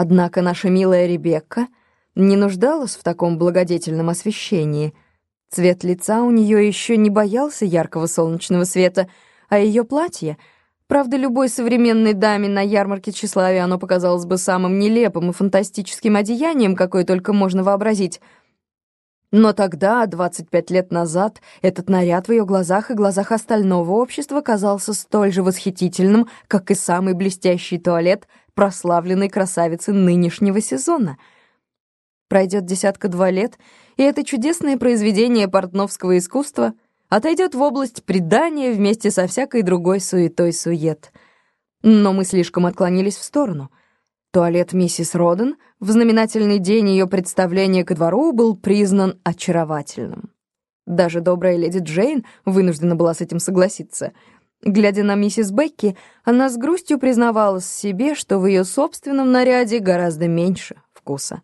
Однако наша милая Ребекка не нуждалась в таком благодетельном освещении. Цвет лица у нее еще не боялся яркого солнечного света, а ее платье — Правда, любой современной даме на ярмарке тщеславия оно показалось бы самым нелепым и фантастическим одеянием, какое только можно вообразить. Но тогда, 25 лет назад, этот наряд в ее глазах и глазах остального общества казался столь же восхитительным, как и самый блестящий туалет прославленной красавицы нынешнего сезона. Пройдет десятка-два лет, и это чудесное произведение портновского искусства — отойдет в область предания вместе со всякой другой суетой-сует. Но мы слишком отклонились в сторону. Туалет миссис Роден в знаменательный день ее представления ко двору был признан очаровательным. Даже добрая леди Джейн вынуждена была с этим согласиться. Глядя на миссис Бекки, она с грустью признавалась себе, что в ее собственном наряде гораздо меньше вкуса.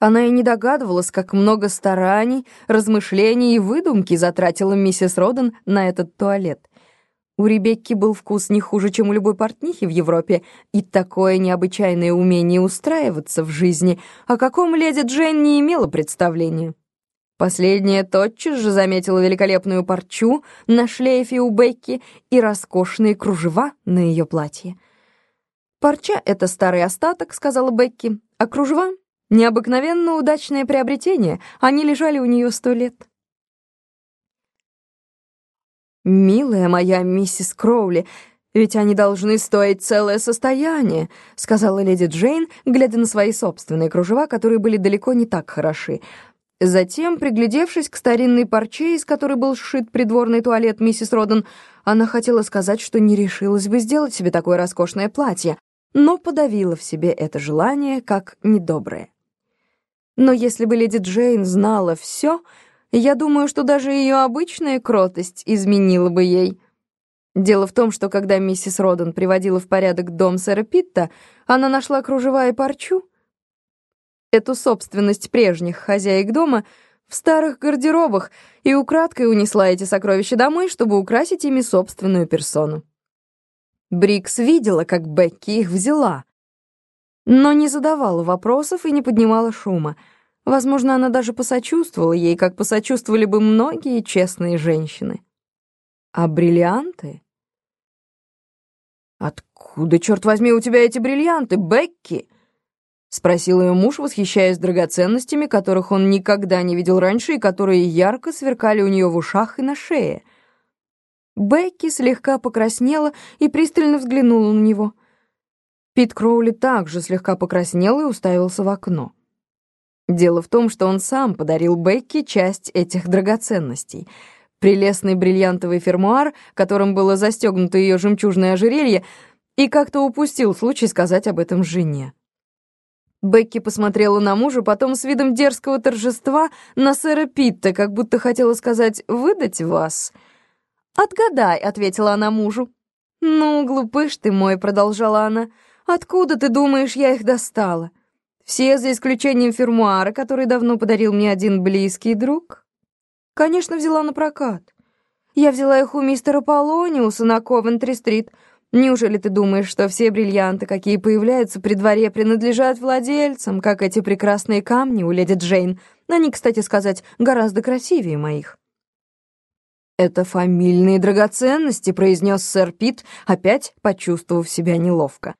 Она и не догадывалась, как много стараний, размышлений и выдумки затратила миссис Роден на этот туалет. У Ребекки был вкус не хуже, чем у любой портнихи в Европе, и такое необычайное умение устраиваться в жизни, о каком леди Джейн не имела представления. Последняя тотчас же заметила великолепную парчу на шлейфе у Бекки и роскошные кружева на ее платье. «Парча — это старый остаток», — сказала Бекки, «а кружева Необыкновенно удачное приобретение, они лежали у нее сто лет. «Милая моя миссис Кроули, ведь они должны стоить целое состояние», сказала леди Джейн, глядя на свои собственные кружева, которые были далеко не так хороши. Затем, приглядевшись к старинной парче, из которой был сшит придворный туалет миссис Роден, она хотела сказать, что не решилась бы сделать себе такое роскошное платье, но подавила в себе это желание как недоброе. Но если бы леди Джейн знала все, я думаю, что даже ее обычная кротость изменила бы ей. Дело в том, что когда миссис Роден приводила в порядок дом сэра Питта, она нашла кружева и парчу, эту собственность прежних хозяек дома, в старых гардеробах и украдкой унесла эти сокровища домой, чтобы украсить ими собственную персону. Брикс видела, как Бекки их взяла, но не задавала вопросов и не поднимала шума. Возможно, она даже посочувствовала ей, как посочувствовали бы многие честные женщины. А бриллианты? «Откуда, черт возьми, у тебя эти бриллианты, Бекки?» — спросил ее муж, восхищаясь драгоценностями, которых он никогда не видел раньше и которые ярко сверкали у нее в ушах и на шее. Бекки слегка покраснела и пристально взглянула на него — Пит Кроули также слегка покраснел и уставился в окно. Дело в том, что он сам подарил Бекки часть этих драгоценностей. Прелестный бриллиантовый фермуар, которым было застегнуто ее жемчужное ожерелье, и как-то упустил случай сказать об этом жене. Бекки посмотрела на мужа, потом с видом дерзкого торжества на сэра Питта, как будто хотела сказать «выдать вас». «Отгадай», — ответила она мужу. «Ну, глупыш ты мой», — продолжала она, — Откуда, ты думаешь, я их достала? Все, за исключением фермуара, который давно подарил мне один близкий друг. Конечно, взяла на прокат. Я взяла их у мистера Полониуса на Ковентри-стрит. Неужели ты думаешь, что все бриллианты, какие появляются при дворе, принадлежат владельцам, как эти прекрасные камни у леди Джейн? Они, кстати сказать, гораздо красивее моих. «Это фамильные драгоценности», — произнес сэр Пит, опять почувствовав себя неловко.